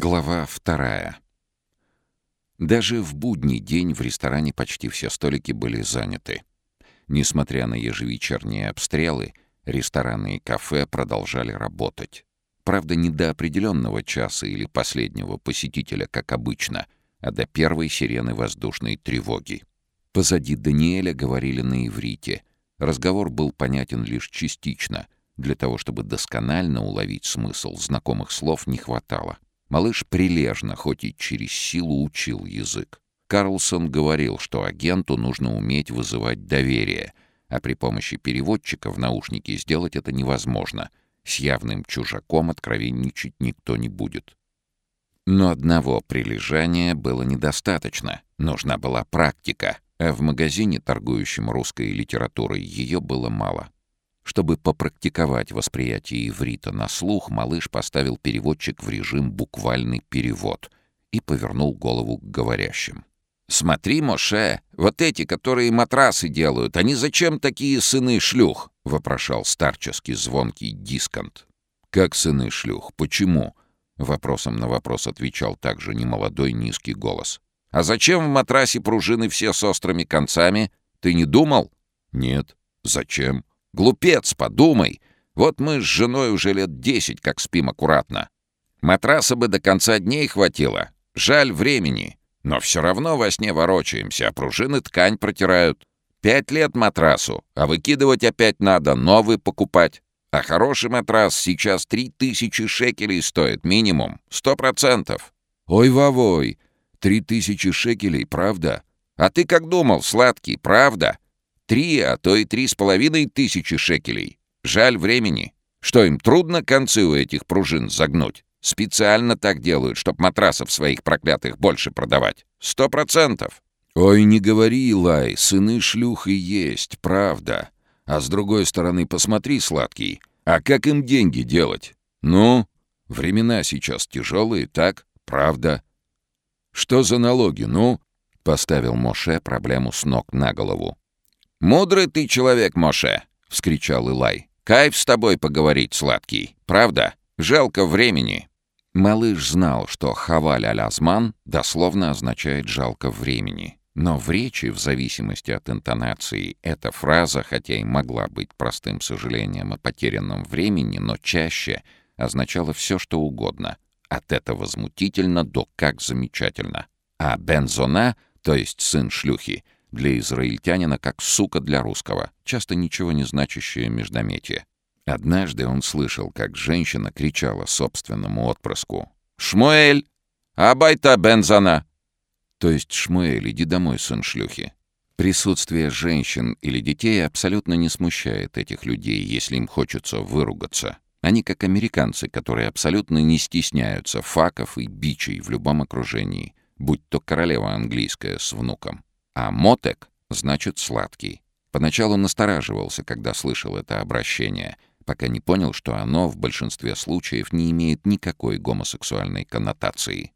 Глава вторая. Даже в будний день в ресторане почти все столики были заняты. Несмотря на ежевечерние обстрелы, рестораны и кафе продолжали работать. Правда, не до определенного часа или последнего посетителя, как обычно, а до первой сирены воздушной тревоги. Позади Даниэля говорили на иврите. Разговор был понятен лишь частично. Для того, чтобы досконально уловить смысл, знакомых слов не хватало. Малыш прилежно, хоть и через силу, учил язык. Карлсон говорил, что агенту нужно уметь вызывать доверие, а при помощи переводчика в наушнике сделать это невозможно. С явным чужаком откровенничать никто не будет. Но одного прилежания было недостаточно. Нужна была практика, а в магазине, торгующем русской литературой, ее было мало. Чтобы попрактиковать восприятие иврита на слух, малыш поставил переводчик в режим «буквальный перевод» и повернул голову к говорящим. «Смотри, Моше, вот эти, которые матрасы делают, они зачем такие сыны шлюх?» — вопрошал старческий звонкий дисконт. «Как сыны шлюх? Почему?» — вопросом на вопрос отвечал также немолодой низкий голос. «А зачем в матрасе пружины все с острыми концами? Ты не думал?» «Нет. Зачем?» Глупец, подумай. Вот мы с женой уже лет десять как спим аккуратно. Матраса бы до конца дней хватило. Жаль времени. Но все равно во сне ворочаемся, а пружины ткань протирают. Пять лет матрасу, а выкидывать опять надо, новый покупать. А хороший матрас сейчас три тысячи шекелей стоит минимум. Сто процентов. Ой, Вовой, три тысячи шекелей, правда? А ты как думал, сладкий, правда? Три, а то и три с половиной тысячи шекелей. Жаль времени. Что им, трудно концы у этих пружин загнуть? Специально так делают, чтоб матрасов своих проклятых больше продавать. Сто процентов. Ой, не говори, Илай, сыны шлюх и есть, правда. А с другой стороны, посмотри, сладкий, а как им деньги делать? Ну, времена сейчас тяжелые, так? Правда. Что за налоги, ну? Поставил Моше проблему с ног на голову. «Мудрый ты человек, Моше!» — вскричал Илай. «Кайф с тобой поговорить, сладкий. Правда? Жалко времени». Малыш знал, что «хаваль алязман» дословно означает «жалко времени». Но в речи, в зависимости от интонации, эта фраза, хотя и могла быть простым сожалением о потерянном времени, но чаще означала все, что угодно. От этого возмутительно до как замечательно. А Бензона, то есть сын шлюхи, — для израильтянина как сука для русского, часто ничего не значащее междометие. Однажды он слышал, как женщина кричала собственному отпрыску «Шмуэль! Абайта Бензана!» То есть «Шмуэль, иди домой, сын шлюхи!» Присутствие женщин или детей абсолютно не смущает этих людей, если им хочется выругаться. Они как американцы, которые абсолютно не стесняются факов и бичей в любом окружении, будь то королева английская с внуком. А мотек значит сладкий. Поначалу настораживался, когда слышал это обращение, пока не понял, что оно в большинстве случаев не имеет никакой гомосексуальной коннотации.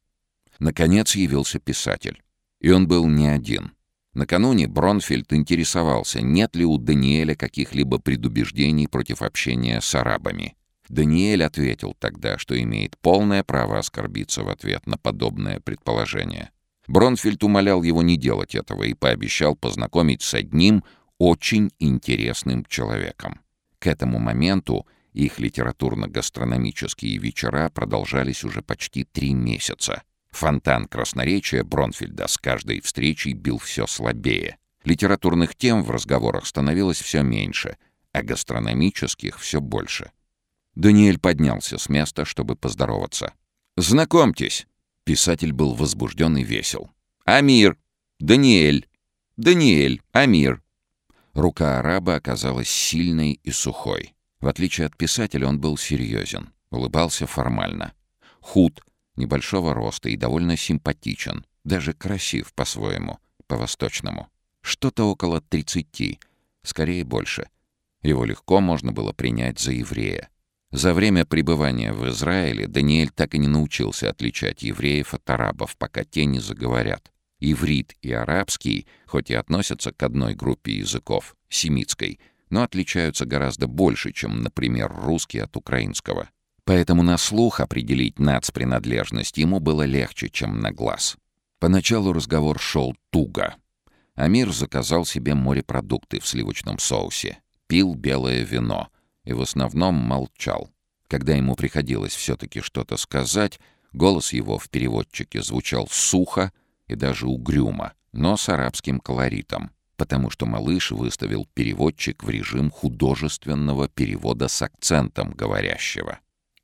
Наконец явился писатель. И он был не один. Накануне Бронфельд интересовался, нет ли у Даниэля каких-либо предубеждений против общения с арабами. Даниэль ответил тогда, что имеет полное право оскорбиться в ответ на подобное предположение. Бронфельд умолял его не делать этого и пообещал познакомить с одним очень интересным человеком. К этому моменту их литературно-гастрономические вечера продолжались уже почти три месяца. Фонтан красноречия Бронфельда с каждой встречей бил все слабее. Литературных тем в разговорах становилось все меньше, а гастрономических все больше. Даниэль поднялся с места, чтобы поздороваться. «Знакомьтесь, Писатель был возбужден и весел. «Амир! Даниэль! Даниэль! Амир!» Рука араба оказалась сильной и сухой. В отличие от писателя, он был серьезен, улыбался формально. Худ, небольшого роста и довольно симпатичен, даже красив по-своему, по-восточному. Что-то около тридцати, скорее больше. Его легко можно было принять за еврея. За время пребывания в Израиле Даниэль так и не научился отличать евреев от арабов, пока те не заговорят. Иврит и арабский, хоть и относятся к одной группе языков, семитской, но отличаются гораздо больше, чем, например, русский от украинского. Поэтому на слух определить нацпринадлежность ему было легче, чем на глаз. Поначалу разговор шел туго. Амир заказал себе морепродукты в сливочном соусе, пил белое вино и в основном молчал. Когда ему приходилось все-таки что-то сказать, голос его в переводчике звучал сухо и даже угрюмо, но с арабским колоритом, потому что малыш выставил переводчик в режим художественного перевода с акцентом говорящего.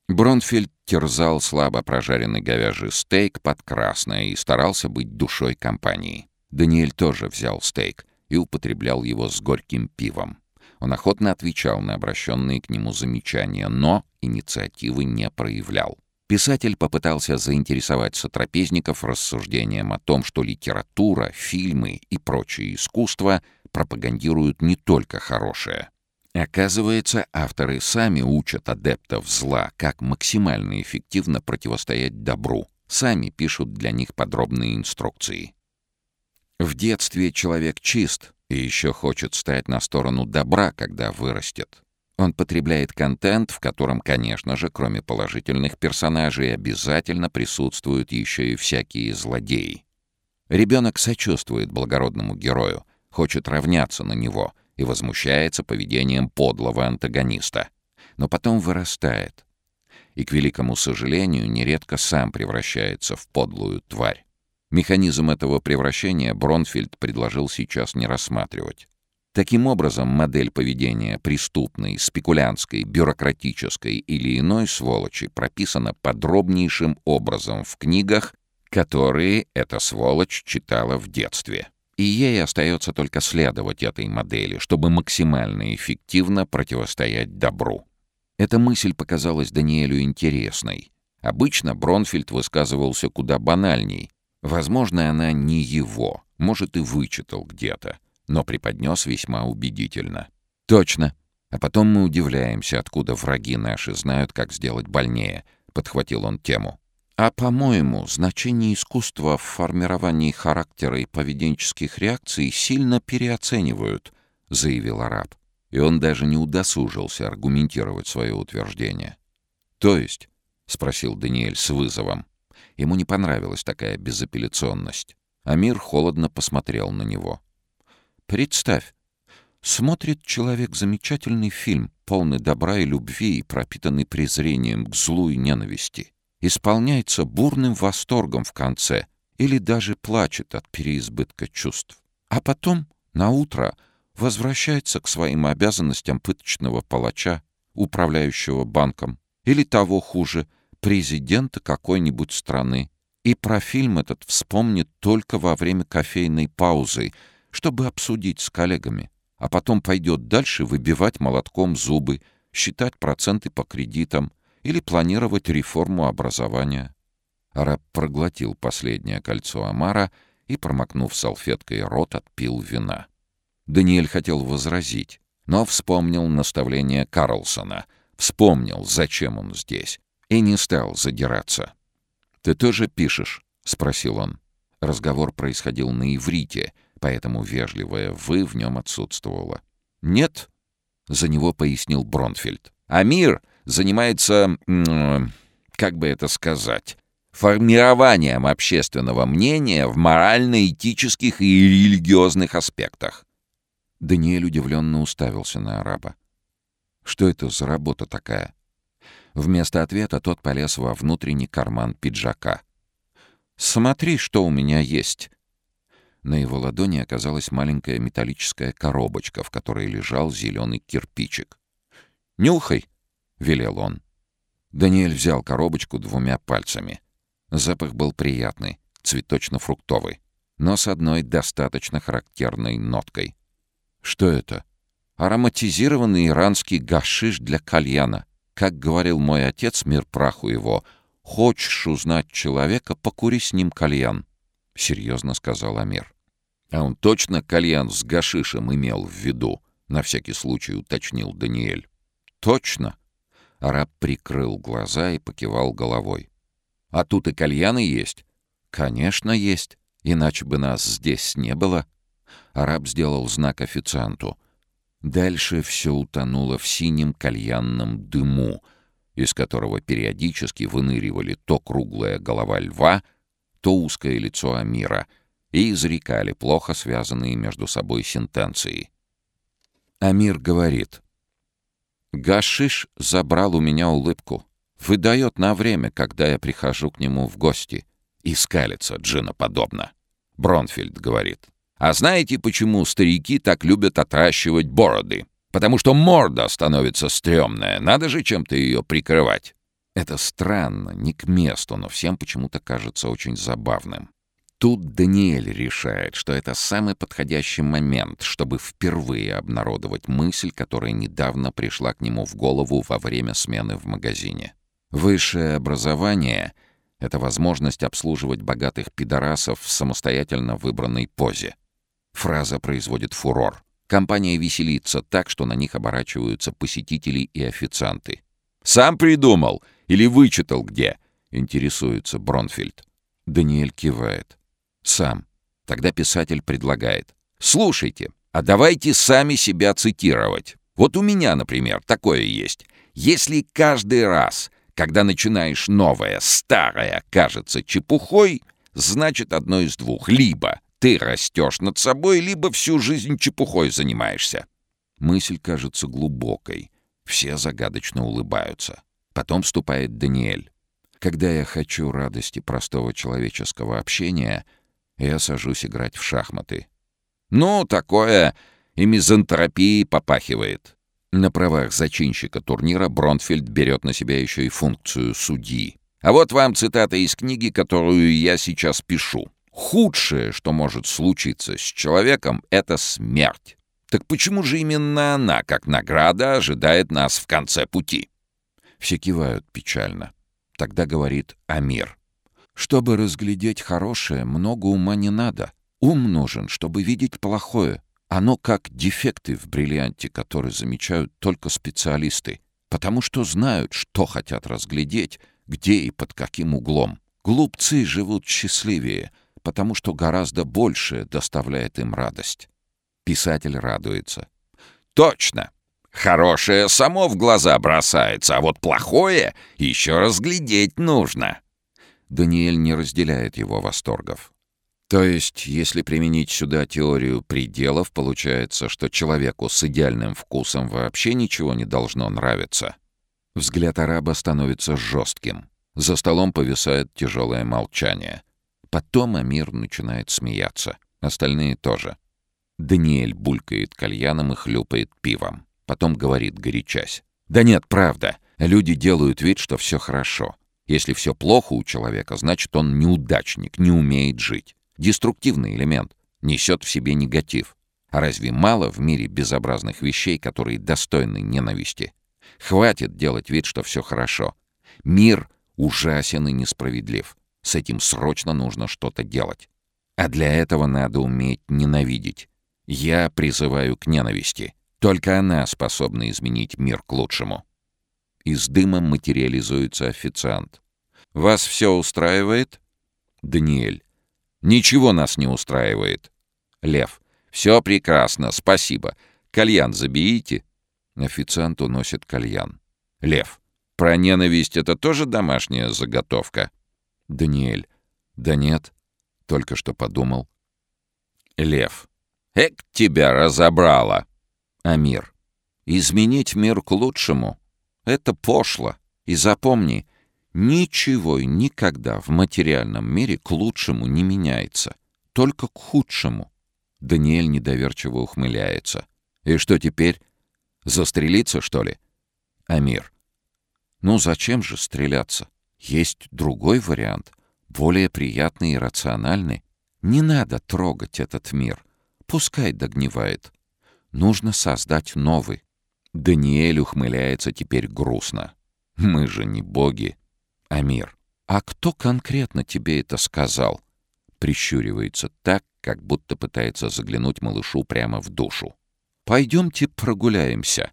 Бронфельд терзал слабо прожаренный говяжий стейк под красное и старался быть душой компании. Даниэль тоже взял стейк и употреблял его с горьким пивом. Он охотно отвечал на обращенные к нему замечания, но инициативы не проявлял. Писатель попытался заинтересовать сотрапезников рассуждением о том, что литература, фильмы и прочее искусство пропагандируют не только хорошее. Оказывается, авторы сами учат адептов зла, как максимально эффективно противостоять добру. Сами пишут для них подробные инструкции. В детстве человек чист и еще хочет стать на сторону добра, когда вырастет. Он потребляет контент, в котором, конечно же, кроме положительных персонажей, обязательно присутствуют еще и всякие злодеи. Ребенок сочувствует благородному герою, хочет равняться на него и возмущается поведением подлого антагониста. Но потом вырастает. И, к великому сожалению, нередко сам превращается в подлую тварь. Механизм этого превращения Бронфельд предложил сейчас не рассматривать. Таким образом, модель поведения преступной, спекулянтской, бюрократической или иной сволочи прописана подробнейшим образом в книгах, которые эта сволочь читала в детстве. И ей остается только следовать этой модели, чтобы максимально эффективно противостоять добру. Эта мысль показалась Даниэлю интересной. Обычно Бронфельд высказывался куда банальней, Возможно, она не его, может, и вычитал где-то, но преподнес весьма убедительно. «Точно. А потом мы удивляемся, откуда враги наши знают, как сделать больнее», — подхватил он тему. «А, по-моему, значение искусства в формировании характера и поведенческих реакций сильно переоценивают», — заявил араб. И он даже не удосужился аргументировать свое утверждение. «То есть?» — спросил Даниэль с вызовом. Ему не понравилась такая безапелляционность. Амир холодно посмотрел на него. «Представь, смотрит человек замечательный фильм, полный добра и любви и пропитанный презрением к злу и ненависти. Исполняется бурным восторгом в конце или даже плачет от переизбытка чувств. А потом, на утро, возвращается к своим обязанностям пыточного палача, управляющего банком, или того хуже — президента какой-нибудь страны. И про фильм этот вспомнит только во время кофейной паузы, чтобы обсудить с коллегами. А потом пойдет дальше выбивать молотком зубы, считать проценты по кредитам или планировать реформу образования. Араб проглотил последнее кольцо Амара и, промокнув салфеткой рот, отпил вина. Даниэль хотел возразить, но вспомнил наставление Карлсона, вспомнил, зачем он здесь, и не стал задираться. «Ты тоже пишешь?» — спросил он. Разговор происходил на иврите, поэтому вежливое «вы» в нем отсутствовало. «Нет», — за него пояснил Бронфельд. «Амир занимается, как бы это сказать, формированием общественного мнения в морально-этических и религиозных аспектах». Даниэль удивленно уставился на араба. «Что это за работа такая?» Вместо ответа тот полез во внутренний карман пиджака. «Смотри, что у меня есть!» На его ладони оказалась маленькая металлическая коробочка, в которой лежал зеленый кирпичик. «Нюхай!» — велел он. Даниэль взял коробочку двумя пальцами. Запах был приятный, цветочно-фруктовый, но с одной достаточно характерной ноткой. «Что это?» «Ароматизированный иранский гашиш для кальяна», как говорил мой отец, мир праху его, «Хочешь узнать человека, покури с ним кальян», — серьезно сказал Амир. А он точно кальян с гашишем имел в виду, на всякий случай уточнил Даниэль. «Точно!» Араб прикрыл глаза и покивал головой. «А тут и кальяны есть?» «Конечно, есть, иначе бы нас здесь не было». Араб сделал знак официанту — Дальше все утонуло в синем кальянном дыму, из которого периодически выныривали то круглая голова льва, то узкое лицо Амира, и изрекали плохо связанные между собой сентенции. Амир говорит, «Гашиш забрал у меня улыбку, выдает на время, когда я прихожу к нему в гости, и скалится джиноподобно». Бронфельд говорит, «А знаете, почему старики так любят отращивать бороды?» Потому что морда становится стрёмная, надо же чем-то ее прикрывать. Это странно, не к месту, но всем почему-то кажется очень забавным. Тут Даниэль решает, что это самый подходящий момент, чтобы впервые обнародовать мысль, которая недавно пришла к нему в голову во время смены в магазине. Высшее образование — это возможность обслуживать богатых пидорасов в самостоятельно выбранной позе. Фраза производит фурор. Компания веселится так, что на них оборачиваются посетители и официанты. «Сам придумал? Или вычитал где?» — интересуется Бронфельд. Даниэль кивает. «Сам». Тогда писатель предлагает. «Слушайте, а давайте сами себя цитировать. Вот у меня, например, такое есть. Если каждый раз, когда начинаешь новое, старое кажется чепухой, значит одно из двух. Либо ты растешь над собой, либо всю жизнь чепухой занимаешься. Мысль кажется глубокой. Все загадочно улыбаются. Потом вступает Даниэль. Когда я хочу радости простого человеческого общения, я сажусь играть в шахматы. Ну, такое и мизантропией попахивает. На правах зачинщика турнира Бронфельд берет на себя еще и функцию судьи. А вот вам цитата из книги, которую я сейчас пишу. Худшее, что может случиться с человеком, — это смерть. Так почему же именно она, как награда, ожидает нас в конце пути? Все кивают печально. Тогда говорит Амир. Чтобы разглядеть хорошее, много ума не надо. Ум нужен, чтобы видеть плохое. Оно как дефекты в бриллианте, которые замечают только специалисты, потому что знают, что хотят разглядеть, где и под каким углом. Глупцы живут счастливее — потому что гораздо большее доставляет им радость. Писатель радуется. «Точно! Хорошее само в глаза бросается, а вот плохое еще разглядеть нужно!» Даниэль не разделяет его восторгов. То есть, если применить сюда теорию пределов, получается, что человеку с идеальным вкусом вообще ничего не должно нравиться. Взгляд араба становится жестким. За столом повисает тяжелое молчание. Потом Амир начинает смеяться. Остальные тоже. Даниэль булькает кальяном и хлюпает пивом. Потом говорит, горячась. «Да нет, правда. Люди делают вид, что все хорошо. Если все плохо у человека, значит, он неудачник, не умеет жить. Деструктивный элемент. Несет в себе негатив. А разве мало в мире безобразных вещей, которые достойны ненависти? Хватит делать вид, что все хорошо. Мир ужасен и несправедлив. С этим срочно нужно что-то делать. А для этого надо уметь ненавидеть. Я призываю к ненависти. Только она способна изменить мир к лучшему. Из дыма материализуется официант. «Вас все устраивает?» Даниэль. «Ничего нас не устраивает». Лев. «Все прекрасно, спасибо. Кальян заберите». Официант уносит кальян. Лев. «Про ненависть это тоже домашняя заготовка?» Даниэль. Да нет, только что подумал. Лев. Эк, тебя разобрало. Амир. Изменить мир к лучшему — это пошло. И запомни, ничего и никогда в материальном мире к лучшему не меняется. Только к худшему. Даниэль недоверчиво ухмыляется. И что теперь? Застрелиться, что ли? Амир. Ну зачем же стреляться? Есть другой вариант, более приятный и рациональный. Не надо трогать этот мир. Пускай догнивает. Нужно создать новый. Даниэль ухмыляется теперь грустно. Мы же не боги. Амир. А кто конкретно тебе это сказал? Прищуривается так, как будто пытается заглянуть малышу прямо в душу. Пойдемте прогуляемся.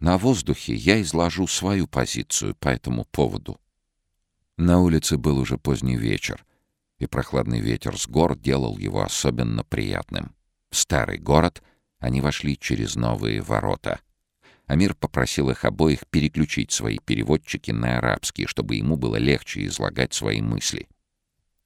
На воздухе я изложу свою позицию по этому поводу. На улице был уже поздний вечер, и прохладный ветер с гор делал его особенно приятным. В старый город они вошли через новые ворота. Амир попросил их обоих переключить свои переводчики на арабский, чтобы ему было легче излагать свои мысли.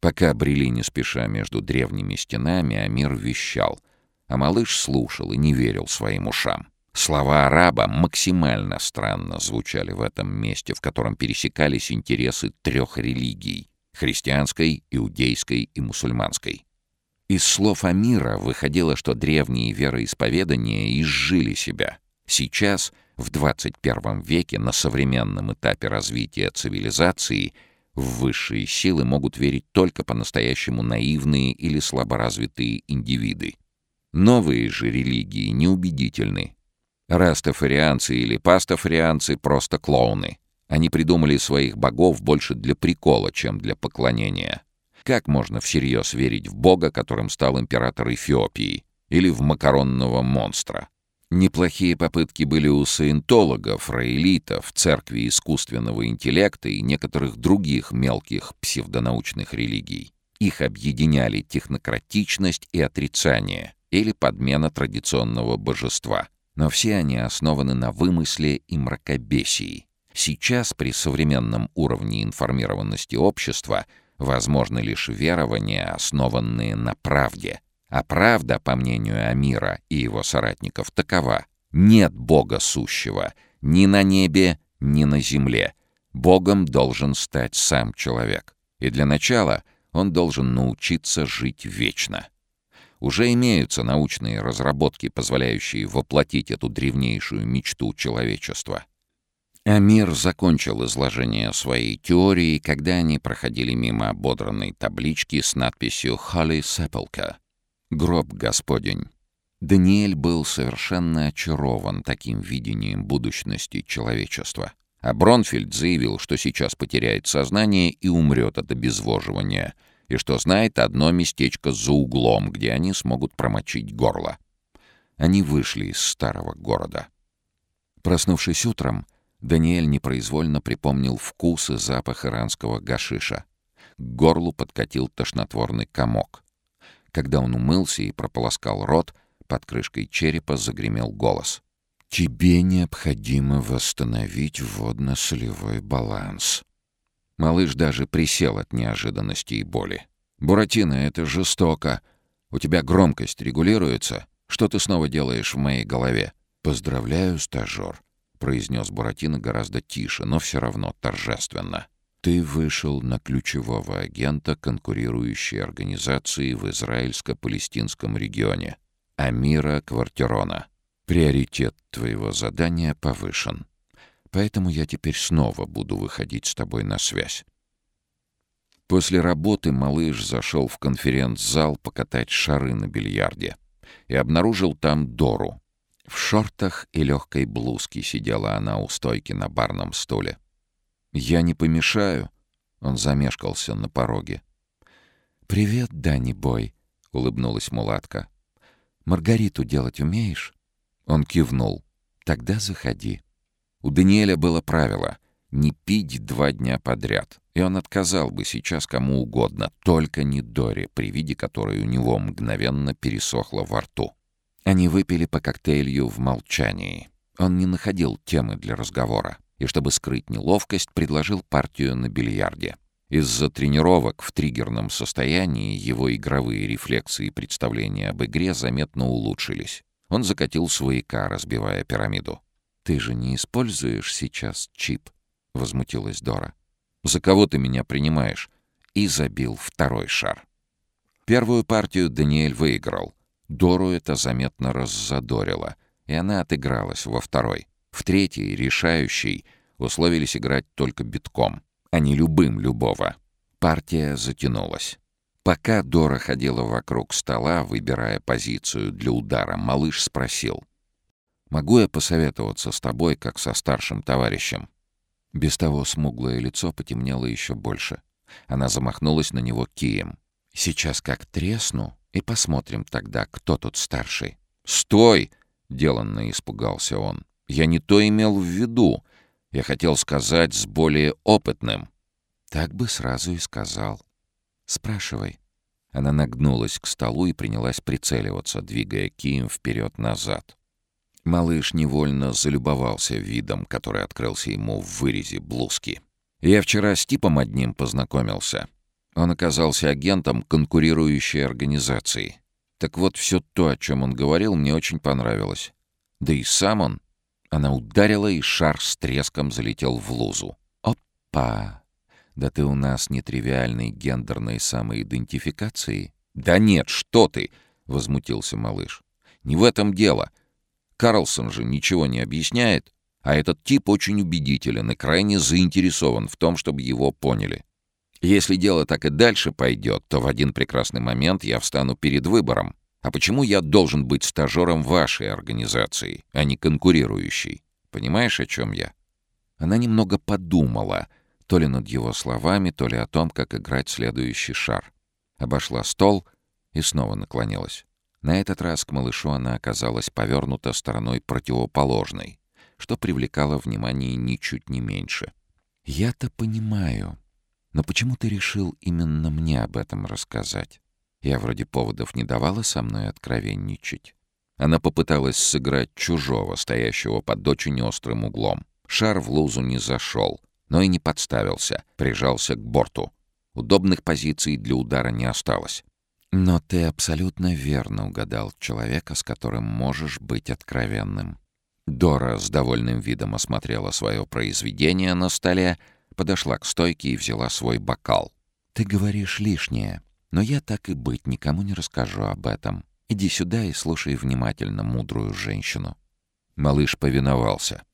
Пока брели не спеша между древними стенами, Амир вещал, а малыш слушал и не верил своим ушам. Слова араба максимально странно звучали в этом месте, в котором пересекались интересы трех религий — христианской, иудейской и мусульманской. Из слов Амира выходило, что древние вероисповедания изжили себя — Сейчас, в 21 веке, на современном этапе развития цивилизации, в высшие силы могут верить только по-настоящему наивные или слаборазвитые индивиды. Новые же религии неубедительны. Растафарианцы или пастафарианцы — просто клоуны. Они придумали своих богов больше для прикола, чем для поклонения. Как можно всерьез верить в бога, которым стал император Эфиопии, или в макаронного монстра? Неплохие попытки были у саентологов, раэлитов, церкви искусственного интеллекта и некоторых других мелких псевдонаучных религий. Их объединяли технократичность и отрицание, или подмена традиционного божества. Но все они основаны на вымысле и мракобесии. Сейчас при современном уровне информированности общества возможны лишь верования, основанные на правде — а правда, по мнению Амира и его соратников, такова. Нет Бога сущего ни на небе, ни на земле. Богом должен стать сам человек. И для начала он должен научиться жить вечно. Уже имеются научные разработки, позволяющие воплотить эту древнейшую мечту человечества. Амир закончил изложение своей теории, когда они проходили мимо ободранной таблички с надписью «Holy Sepulchre» Гроб Господень. Даниэль был совершенно очарован таким видением будущности человечества. А Бронфельд заявил, что сейчас потеряет сознание и умрет от обезвоживания, и что знает одно местечко за углом, где они смогут промочить горло. Они вышли из старого города. Проснувшись утром, Даниэль непроизвольно припомнил вкус и запах иранского гашиша. К горлу подкатил тошнотворный комок — когда он умылся и прополоскал рот, под крышкой черепа загремел голос. «Тебе необходимо восстановить водно-солевой баланс». Малыш даже присел от неожиданности и боли. «Буратино, это жестоко. У тебя громкость регулируется? Что ты снова делаешь в моей голове?» «Поздравляю, стажер», — произнес Буратино гораздо тише, но все равно торжественно. Ты вышел на ключевого агента конкурирующей организации в израильско-палестинском регионе, Амира Квартирона. Приоритет твоего задания повышен. Поэтому я теперь снова буду выходить с тобой на связь. После работы малыш зашел в конференц-зал покатать шары на бильярде и обнаружил там Дору. В шортах и легкой блузке сидела она у стойки на барном стуле. «Я не помешаю?» Он замешкался на пороге. «Привет, Дани Бой», — улыбнулась мулатка. «Маргариту делать умеешь?» Он кивнул. «Тогда заходи». У Даниэля было правило — не пить два дня подряд, и он отказал бы сейчас кому угодно, только не Доре, при виде которой у него мгновенно пересохло во рту. Они выпили по коктейлю в молчании. Он не находил темы для разговора и, чтобы скрыть неловкость, предложил партию на бильярде. Из-за тренировок в триггерном состоянии его игровые рефлексы и представления об игре заметно улучшились. Он закатил свояка, разбивая пирамиду. «Ты же не используешь сейчас чип?» — возмутилась Дора. «За кого ты меня принимаешь?» И забил второй шар. Первую партию Даниэль выиграл. Дору это заметно раззадорило, и она отыгралась во второй. В третьей, решающей, условились играть только битком, а не любым любого. Партия затянулась. Пока Дора ходила вокруг стола, выбирая позицию для удара, малыш спросил. «Могу я посоветоваться с тобой, как со старшим товарищем?» Без того смуглое лицо потемнело еще больше. Она замахнулась на него кием. «Сейчас как тресну, и посмотрим тогда, кто тут старший». «Стой!» — деланно испугался он. Я не то имел в виду. Я хотел сказать с более опытным. Так бы сразу и сказал. Спрашивай. Она нагнулась к столу и принялась прицеливаться, двигая кием вперед-назад. Малыш невольно залюбовался видом, который открылся ему в вырезе блузки. «Я вчера с типом одним познакомился. Он оказался агентом конкурирующей организации. Так вот, все то, о чем он говорил, мне очень понравилось. Да и сам он...» Она ударила, и шар с треском залетел в лузу. «Опа! Да ты у нас нетривиальной гендерной самоидентификации?» «Да нет, что ты!» — возмутился малыш. «Не в этом дело. Карлсон же ничего не объясняет, а этот тип очень убедителен и крайне заинтересован в том, чтобы его поняли. Если дело так и дальше пойдет, то в один прекрасный момент я встану перед выбором. А почему я должен быть стажером вашей организации, а не конкурирующей? Понимаешь, о чем я?» Она немного подумала, то ли над его словами, то ли о том, как играть следующий шар. Обошла стол и снова наклонилась. На этот раз к малышу она оказалась повернута стороной противоположной, что привлекало внимание ничуть не меньше. «Я-то понимаю, но почему ты решил именно мне об этом рассказать? Я вроде поводов не давала со мной откровенничать». Она попыталась сыграть чужого, стоящего под очень острым углом. Шар в лузу не зашел, но и не подставился, прижался к борту. Удобных позиций для удара не осталось. Но ты абсолютно верно угадал человека, с которым можешь быть откровенным. Дора с довольным видом осмотрела свое произведение на столе, подошла к стойке и взяла свой бокал. «Ты говоришь лишнее, но я так и быть никому не расскажу об этом. Иди сюда и слушай внимательно мудрую женщину». Малыш повиновался.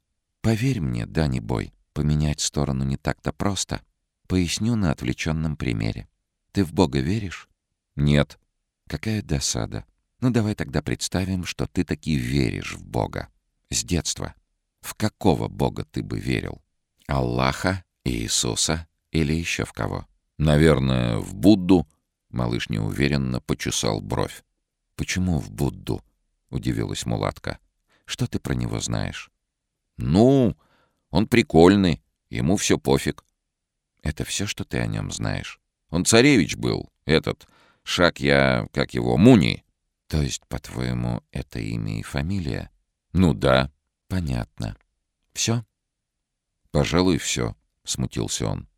«Поверь мне, Дани Бой, поменять сторону не так-то просто. Поясню на отвлеченном примере. Ты в Бога веришь?» «Нет». «Какая досада. Ну давай тогда представим, что ты таки веришь в Бога. С детства. В какого Бога ты бы верил? Аллаха, Иисуса или еще в кого?» «Наверное, в Будду». Малыш неуверенно почесал бровь. «Почему в Будду?» — удивилась мулатка. «Что ты про него знаешь?» «Ну, он прикольный, ему все пофиг». «Это все, что ты о нем знаешь?» «Он царевич был, этот, Шаг я, как его, Муни. То есть, по-твоему, это имя и фамилия? Ну да. Понятно. Все? Пожалуй, все, смутился он.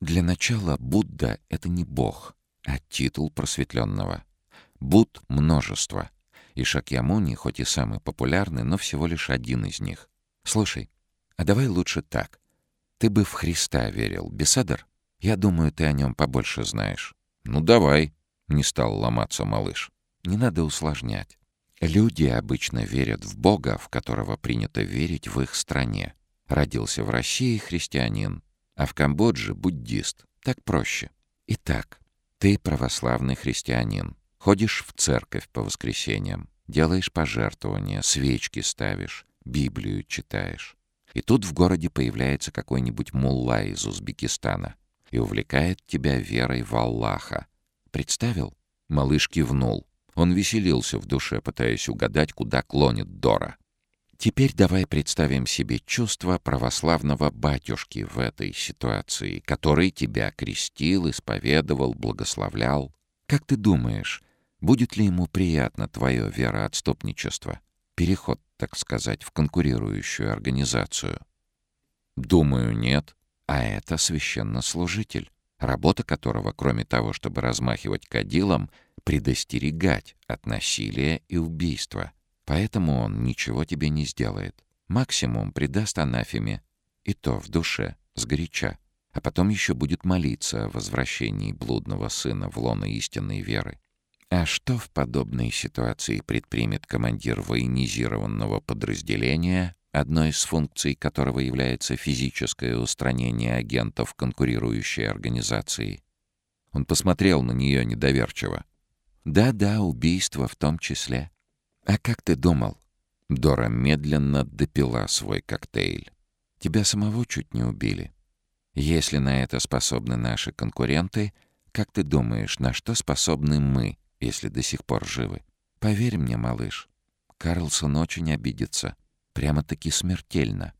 Для начала Будда — это не бог, а титул просветленного. Буд — множество. И Шакьямуни, хоть и самый популярный, но всего лишь один из них. Слушай, а давай лучше так. Ты бы в Христа верил, Беседер? Я думаю, ты о нем побольше знаешь. Ну, давай. Не стал ломаться малыш. Не надо усложнять. Люди обычно верят в Бога, в которого принято верить в их стране. Родился в России христианин, а в Камбодже буддист. Так проще. Итак, ты православный христианин. Ходишь в церковь по воскресеньям, делаешь пожертвования, свечки ставишь, Библию читаешь. И тут в городе появляется какой-нибудь мулла из Узбекистана и увлекает тебя верой в Аллаха, Представил? Малыш кивнул. Он веселился в душе, пытаясь угадать, куда клонит Дора. Теперь давай представим себе чувство православного батюшки в этой ситуации, который тебя крестил, исповедовал, благословлял. Как ты думаешь, будет ли ему приятно твое вероотступничество? Переход, так сказать, в конкурирующую организацию? Думаю, нет. А это священнослужитель работа которого, кроме того, чтобы размахивать кадилом, предостерегать от насилия и убийства. Поэтому он ничего тебе не сделает. Максимум придаст анафеме, и то в душе, сгоряча. А потом еще будет молиться о возвращении блудного сына в лоно истинной веры. А что в подобной ситуации предпримет командир военизированного подразделения, одной из функций которого является физическое устранение агентов конкурирующей организации. Он посмотрел на нее недоверчиво. «Да-да, убийство в том числе. А как ты думал?» Дора медленно допила свой коктейль. «Тебя самого чуть не убили. Если на это способны наши конкуренты, как ты думаешь, на что способны мы, если до сих пор живы? Поверь мне, малыш, Карлсон очень обидится. Прямо-таки смертельно.